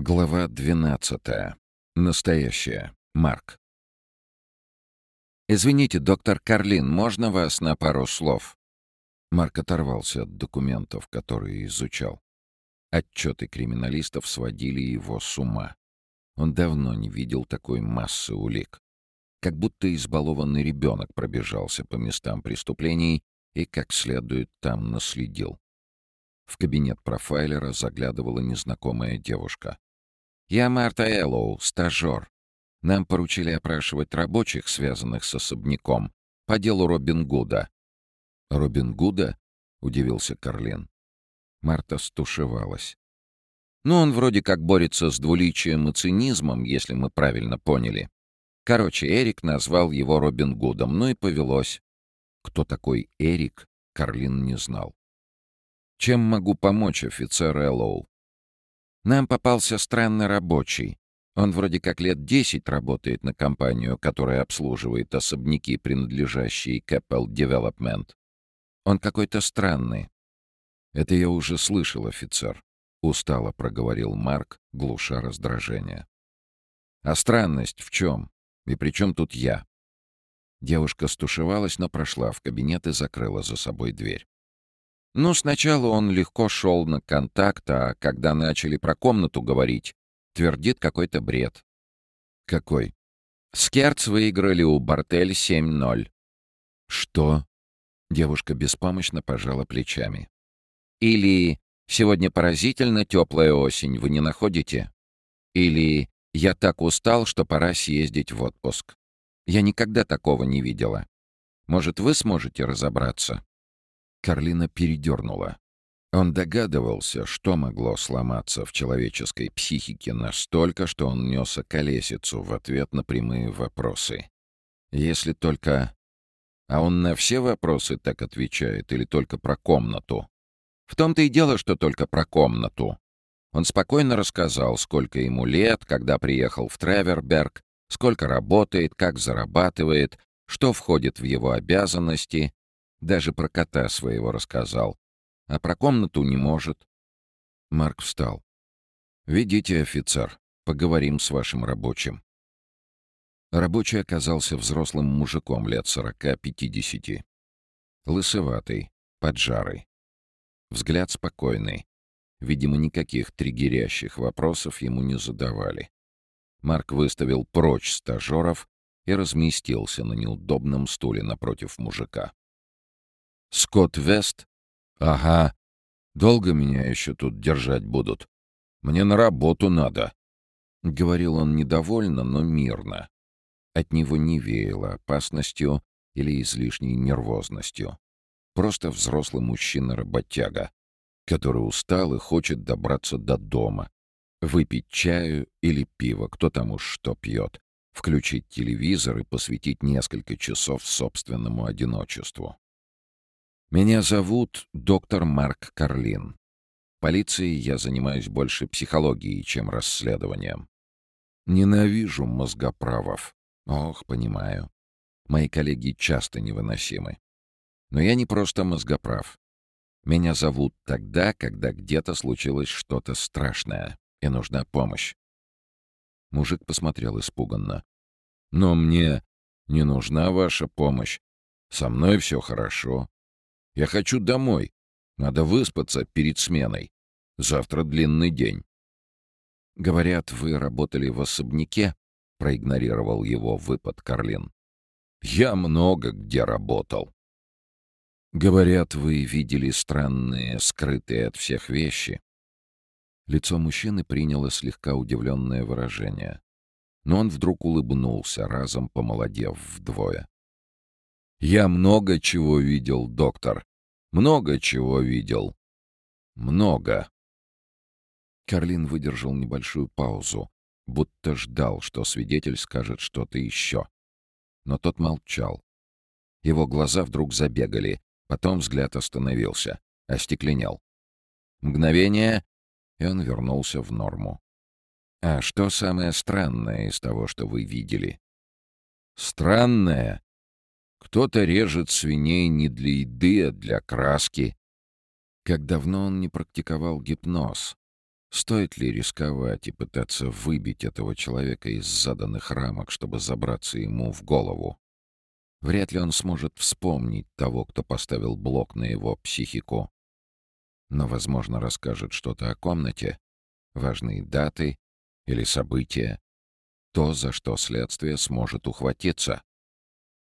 Глава 12. Настоящая. Марк. «Извините, доктор Карлин, можно вас на пару слов?» Марк оторвался от документов, которые изучал. Отчеты криминалистов сводили его с ума. Он давно не видел такой массы улик. Как будто избалованный ребенок пробежался по местам преступлений и как следует там наследил. В кабинет профайлера заглядывала незнакомая девушка. «Я Марта Эллоу, стажер. Нам поручили опрашивать рабочих, связанных с особняком, по делу Робин Гуда». «Робин Гуда?» — удивился Карлин. Марта стушевалась. «Ну, он вроде как борется с двуличием и цинизмом, если мы правильно поняли. Короче, Эрик назвал его Робин Гудом, ну и повелось. Кто такой Эрик, Карлин не знал. «Чем могу помочь, офицер Эллоу?» Нам попался странный рабочий. Он вроде как лет десять работает на компанию, которая обслуживает особняки, принадлежащие Capel Development. Он какой-то странный. Это я уже слышал, офицер. Устало проговорил Марк, глуша раздражение. А странность в чем? И при чем тут я? Девушка стушевалась, но прошла в кабинет и закрыла за собой дверь. Ну, сначала он легко шел на контакт, а когда начали про комнату говорить, твердит какой-то бред. Какой? Скерц выиграли у Бартель 7-0. Что? Девушка беспомощно пожала плечами. Или «Сегодня поразительно теплая осень, вы не находите?» Или «Я так устал, что пора съездить в отпуск». Я никогда такого не видела. Может, вы сможете разобраться? Карлина передернула. Он догадывался, что могло сломаться в человеческой психике настолько, что он нес околесицу в ответ на прямые вопросы. Если только... А он на все вопросы так отвечает или только про комнату? В том-то и дело, что только про комнату. Он спокойно рассказал, сколько ему лет, когда приехал в Треверберг, сколько работает, как зарабатывает, что входит в его обязанности, даже про кота своего рассказал. А про комнату не может. Марк встал. «Ведите, офицер. Поговорим с вашим рабочим». Рабочий оказался взрослым мужиком лет сорока-пятидесяти. Лысоватый, поджарый. Взгляд спокойный. Видимо, никаких триггерящих вопросов ему не задавали. Марк выставил прочь стажеров и разместился на неудобном стуле напротив мужика. Скотт Вест? Ага. Долго меня еще тут держать будут? Мне на работу надо. Говорил он недовольно, но мирно. От него не веяло опасностью или излишней нервозностью. Просто взрослый мужчина-работяга, который устал и хочет добраться до дома, выпить чаю или пиво, кто там уж что пьет, включить телевизор и посвятить несколько часов собственному одиночеству. Меня зовут доктор Марк Карлин. Полицией я занимаюсь больше психологией, чем расследованием. Ненавижу мозгоправов. Ох, понимаю. Мои коллеги часто невыносимы. Но я не просто мозгоправ. Меня зовут тогда, когда где-то случилось что-то страшное, и нужна помощь. Мужик посмотрел испуганно. «Но мне не нужна ваша помощь. Со мной все хорошо. Я хочу домой. Надо выспаться перед сменой. Завтра длинный день. Говорят, вы работали в особняке? Проигнорировал его выпад Карлин. Я много где работал. Говорят, вы видели странные, скрытые от всех вещи. Лицо мужчины приняло слегка удивленное выражение. Но он вдруг улыбнулся, разом помолодев вдвое. «Я много чего видел, доктор. Много чего видел. Много. Карлин выдержал небольшую паузу, будто ждал, что свидетель скажет что-то еще. Но тот молчал. Его глаза вдруг забегали, потом взгляд остановился, остекленел. Мгновение, и он вернулся в норму. «А что самое странное из того, что вы видели?» «Странное?» Кто-то режет свиней не для еды, а для краски. Как давно он не практиковал гипноз. Стоит ли рисковать и пытаться выбить этого человека из заданных рамок, чтобы забраться ему в голову? Вряд ли он сможет вспомнить того, кто поставил блок на его психику. Но, возможно, расскажет что-то о комнате, важные даты или события, то, за что следствие сможет ухватиться,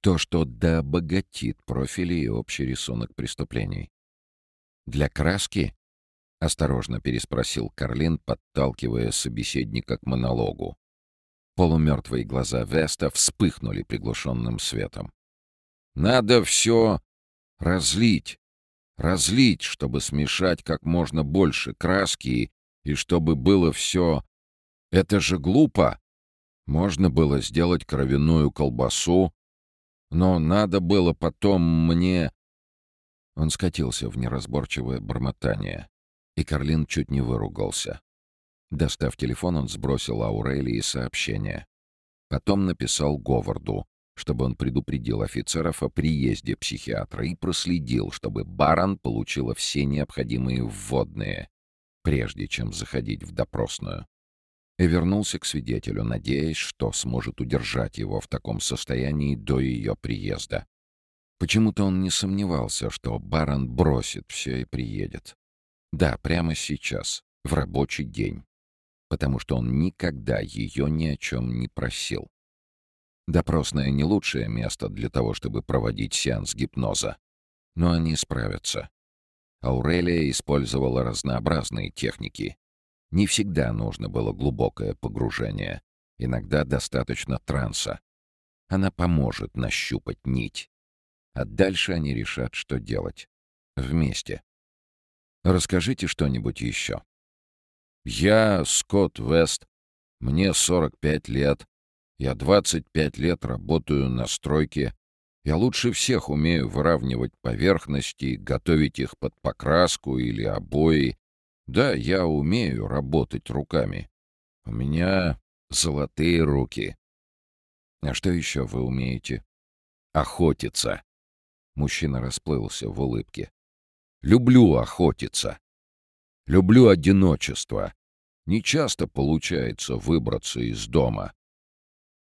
то, что дообогатит профили и общий рисунок преступлений. Для краски — осторожно переспросил Карлин, подталкивая собеседника к монологу. Полумертвые глаза Веста вспыхнули приглушенным светом. «Надо все разлить, разлить, чтобы смешать как можно больше краски и чтобы было все... Это же глупо! Можно было сделать кровяную колбасу, но надо было потом мне...» Он скатился в неразборчивое бормотание и Карлин чуть не выругался. Достав телефон, он сбросил Аурелии сообщение. Потом написал Говарду, чтобы он предупредил офицеров о приезде психиатра и проследил, чтобы Барон получила все необходимые вводные, прежде чем заходить в допросную. И вернулся к свидетелю, надеясь, что сможет удержать его в таком состоянии до ее приезда. Почему-то он не сомневался, что Барон бросит все и приедет. Да, прямо сейчас, в рабочий день. Потому что он никогда ее ни о чем не просил. Допросное не лучшее место для того, чтобы проводить сеанс гипноза. Но они справятся. Аурелия использовала разнообразные техники. Не всегда нужно было глубокое погружение. Иногда достаточно транса. Она поможет нащупать нить. А дальше они решат, что делать. Вместе. Расскажите что-нибудь еще. Я Скотт Вест. Мне 45 лет. Я 25 лет работаю на стройке. Я лучше всех умею выравнивать поверхности, готовить их под покраску или обои. Да, я умею работать руками. У меня золотые руки. А что еще вы умеете? Охотиться. Мужчина расплылся в улыбке. Люблю охотиться. Люблю одиночество. Не часто получается выбраться из дома.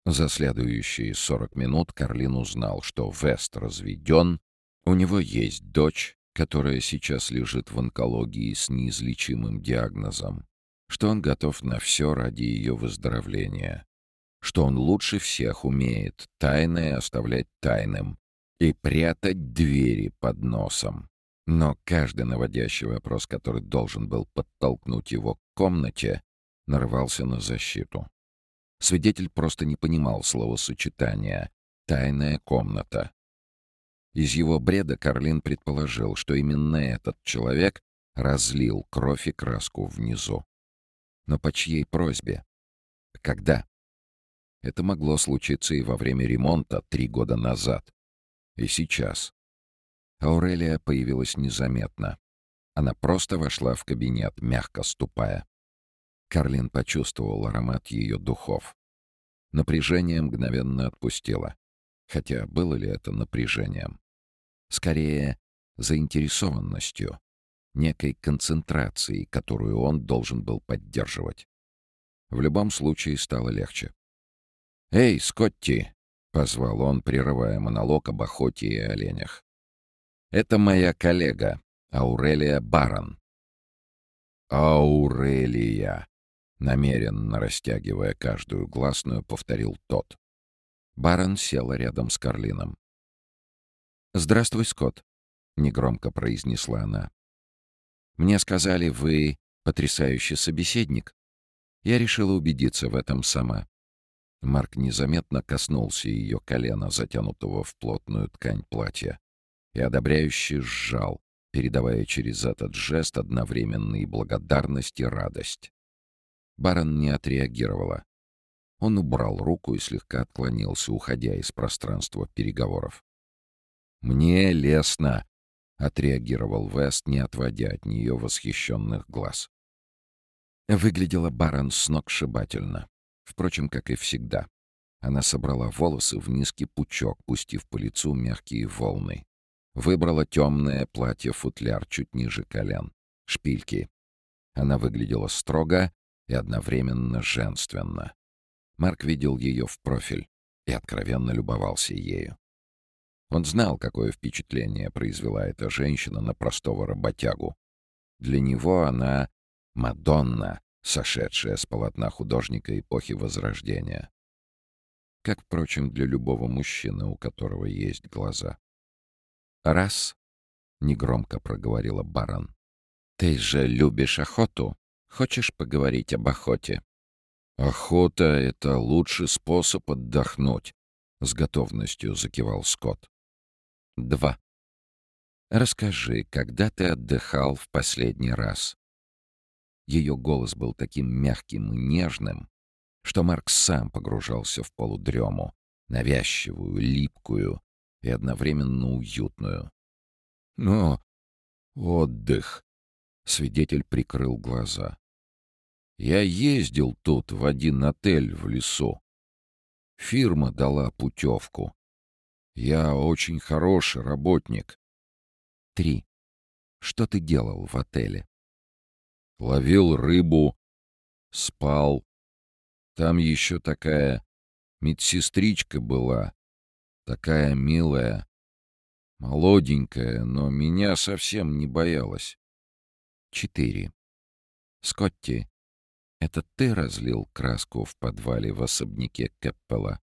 За следующие сорок минут Карлин узнал, что Вест разведен, у него есть дочь, которая сейчас лежит в онкологии с неизлечимым диагнозом, что он готов на все ради ее выздоровления, что он лучше всех умеет тайное оставлять тайным и прятать двери под носом. Но каждый наводящий вопрос, который должен был подтолкнуть его к комнате, нарывался на защиту. Свидетель просто не понимал словосочетания «тайная комната». Из его бреда Карлин предположил, что именно этот человек разлил кровь и краску внизу. Но по чьей просьбе? Когда? Это могло случиться и во время ремонта три года назад. И сейчас. Аурелия появилась незаметно. Она просто вошла в кабинет, мягко ступая. Карлин почувствовал аромат ее духов. Напряжение мгновенно отпустило. Хотя было ли это напряжением? Скорее, заинтересованностью, некой концентрацией, которую он должен был поддерживать. В любом случае стало легче. «Эй, Скотти!» — позвал он, прерывая монолог об охоте и оленях. Это моя коллега, Аурелия Барон. Аурелия, намеренно растягивая каждую гласную, повторил тот. Барон села рядом с Карлином. «Здравствуй, Скотт», — негромко произнесла она. «Мне сказали, вы потрясающий собеседник. Я решила убедиться в этом сама». Марк незаметно коснулся ее колена, затянутого в плотную ткань платья и одобряюще сжал, передавая через этот жест одновременно и благодарность, и радость. Барон не отреагировала. Он убрал руку и слегка отклонился, уходя из пространства переговоров. «Мне лестно», — отреагировал Вест, не отводя от нее восхищенных глаз. Выглядела барон сногсшибательно. Впрочем, как и всегда. Она собрала волосы в низкий пучок, пустив по лицу мягкие волны. Выбрала темное платье-футляр чуть ниже колен. Шпильки. Она выглядела строго и одновременно женственно. Марк видел ее в профиль и откровенно любовался ею. Он знал, какое впечатление произвела эта женщина на простого работягу. Для него она — Мадонна, сошедшая с полотна художника эпохи Возрождения. Как, впрочем, для любого мужчины, у которого есть глаза. «Раз», — негромко проговорила барон, — «ты же любишь охоту? Хочешь поговорить об охоте?» «Охота — это лучший способ отдохнуть», — с готовностью закивал Скотт. «Два. Расскажи, когда ты отдыхал в последний раз?» Ее голос был таким мягким и нежным, что Марк сам погружался в полудрему, навязчивую, липкую и одновременно уютную. «Но отдых!» — свидетель прикрыл глаза. «Я ездил тут в один отель в лесу. Фирма дала путевку. Я очень хороший работник». «Три. Что ты делал в отеле?» «Ловил рыбу, спал, там еще такая медсестричка была, такая милая, молоденькая, но меня совсем не боялась. Четыре. Скотти, это ты разлил краску в подвале в особняке Кеппела?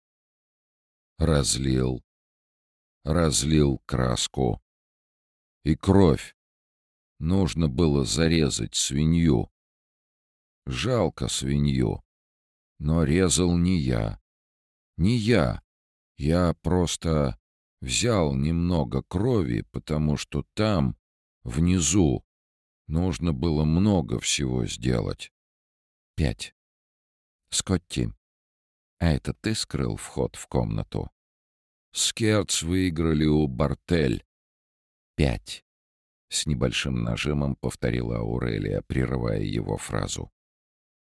Разлил. Разлил краску. И кровь. Нужно было зарезать свинью. Жалко свинью. Но резал не я. Не я. Я просто взял немного крови, потому что там, внизу, нужно было много всего сделать. Пять. Скотти, а это ты скрыл вход в комнату? Скерц выиграли у Бартель. Пять. С небольшим нажимом повторила Аурелия, прерывая его фразу.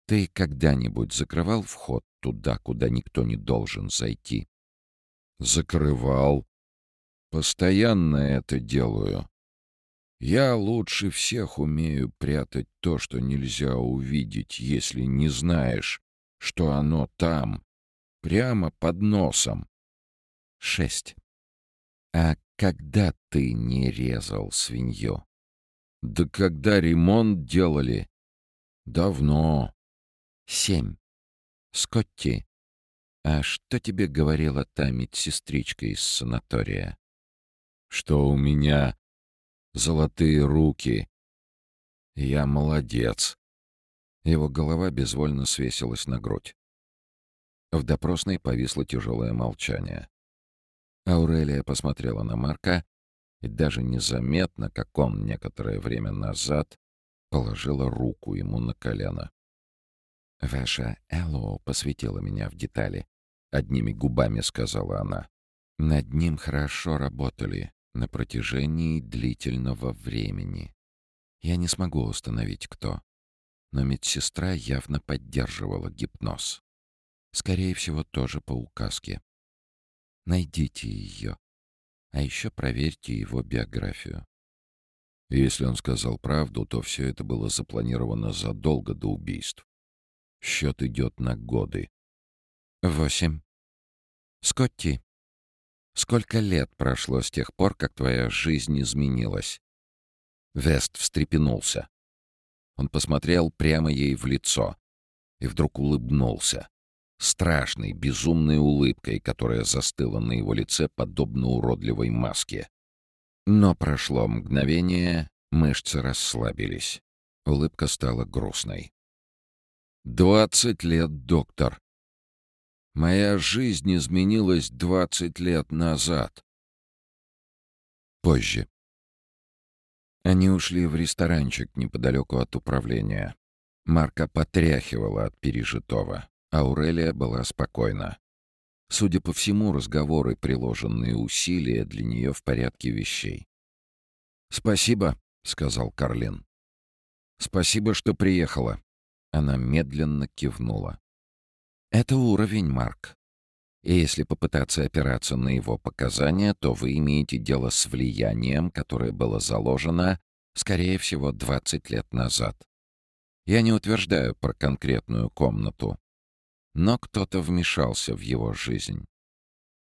Ты когда-нибудь закрывал вход туда, куда никто не должен зайти? Закрывал. Постоянно это делаю. Я лучше всех умею прятать то, что нельзя увидеть, если не знаешь, что оно там, прямо под носом. Шесть. А когда ты не резал свинью? Да когда ремонт делали? Давно. Семь. Скотти, а что тебе говорила та медсестричка из санатория? Что у меня золотые руки. Я молодец. Его голова безвольно свесилась на грудь. В допросной повисло тяжелое молчание. Аурелия посмотрела на Марка и даже незаметно, как он некоторое время назад, положила руку ему на колено. «Ваша Эллоу посвятила меня в детали», — одними губами сказала она. «Над ним хорошо работали на протяжении длительного времени. Я не смогу установить, кто, но медсестра явно поддерживала гипноз. Скорее всего, тоже по указке. Найдите ее, а еще проверьте его биографию. Если он сказал правду, то все это было запланировано задолго до убийств. Счет идет на годы. Восемь. Скотти, сколько лет прошло с тех пор, как твоя жизнь изменилась? Вест встрепенулся. Он посмотрел прямо ей в лицо и вдруг улыбнулся. Страшной, безумной улыбкой, которая застыла на его лице, подобно уродливой маске. Но прошло мгновение, мышцы расслабились. Улыбка стала грустной. Двадцать лет, доктор. Моя жизнь изменилась двадцать лет назад. Позже. Они ушли в ресторанчик неподалеку от управления. Марка потряхивала от пережитого. Аурелия была спокойна. Судя по всему, разговоры, приложенные усилия для нее в порядке вещей. «Спасибо», — сказал Карлин. «Спасибо, что приехала. Она медленно кивнула. «Это уровень, Марк. И если попытаться опираться на его показания, то вы имеете дело с влиянием, которое было заложено, скорее всего, 20 лет назад. Я не утверждаю про конкретную комнату, но кто-то вмешался в его жизнь.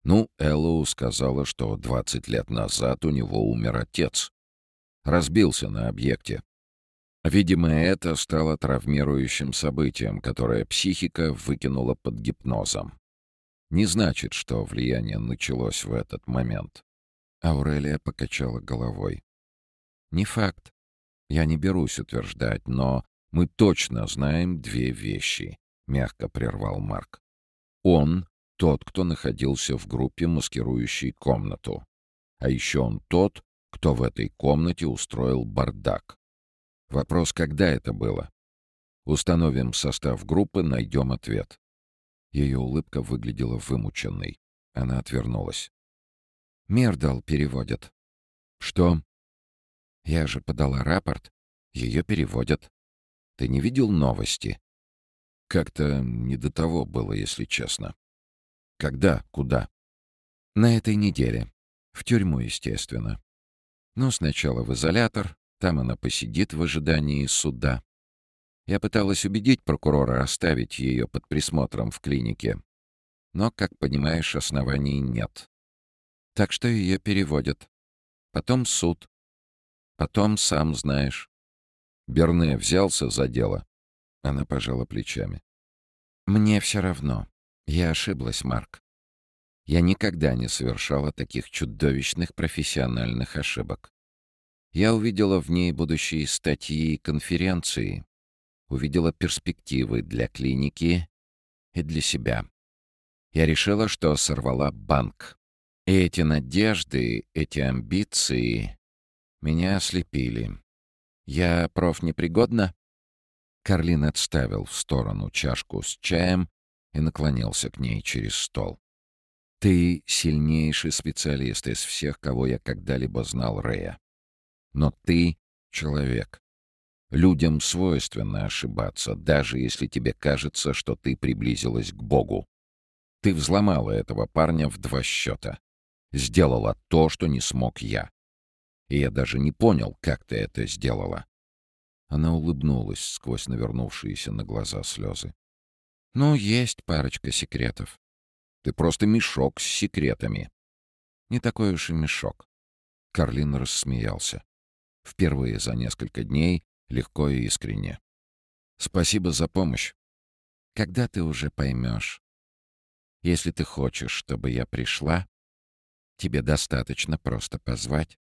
Ну, Эллоу сказала, что 20 лет назад у него умер отец. Разбился на объекте. Видимо, это стало травмирующим событием, которое психика выкинула под гипнозом. Не значит, что влияние началось в этот момент. Аурелия покачала головой. «Не факт. Я не берусь утверждать, но мы точно знаем две вещи», — мягко прервал Марк. «Он — тот, кто находился в группе, маскирующей комнату. А еще он тот, кто в этой комнате устроил бардак. Вопрос, когда это было? Установим состав группы, найдем ответ. Ее улыбка выглядела вымученной. Она отвернулась. «Мердал переводят». «Что?» «Я же подала рапорт. Ее переводят. Ты не видел новости?» «Как-то не до того было, если честно». «Когда? Куда?» «На этой неделе. В тюрьму, естественно. Ну, сначала в изолятор, там она посидит в ожидании суда. Я пыталась убедить прокурора оставить ее под присмотром в клинике. Но, как понимаешь, оснований нет. Так что ее переводят. Потом суд. Потом сам знаешь. Берне взялся за дело. Она пожала плечами. Мне все равно. Я ошиблась, Марк. Я никогда не совершала таких чудовищных профессиональных ошибок. Я увидела в ней будущие статьи и конференции, увидела перспективы для клиники и для себя. Я решила, что сорвала банк. И эти надежды, эти амбиции меня ослепили. Я профнепригодна? Карлин отставил в сторону чашку с чаем и наклонился к ней через стол. «Ты сильнейший специалист из всех, кого я когда-либо знал, Рея. Но ты — человек. Людям свойственно ошибаться, даже если тебе кажется, что ты приблизилась к Богу. Ты взломала этого парня в два счета. Сделала то, что не смог я. И я даже не понял, как ты это сделала. Она улыбнулась сквозь навернувшиеся на глаза слезы. «Ну, есть парочка секретов. Ты просто мешок с секретами». «Не такой уж и мешок». Карлин рассмеялся. Впервые за несколько дней легко и искренне. «Спасибо за помощь. Когда ты уже поймешь? Если ты хочешь, чтобы я пришла, тебе достаточно просто позвать.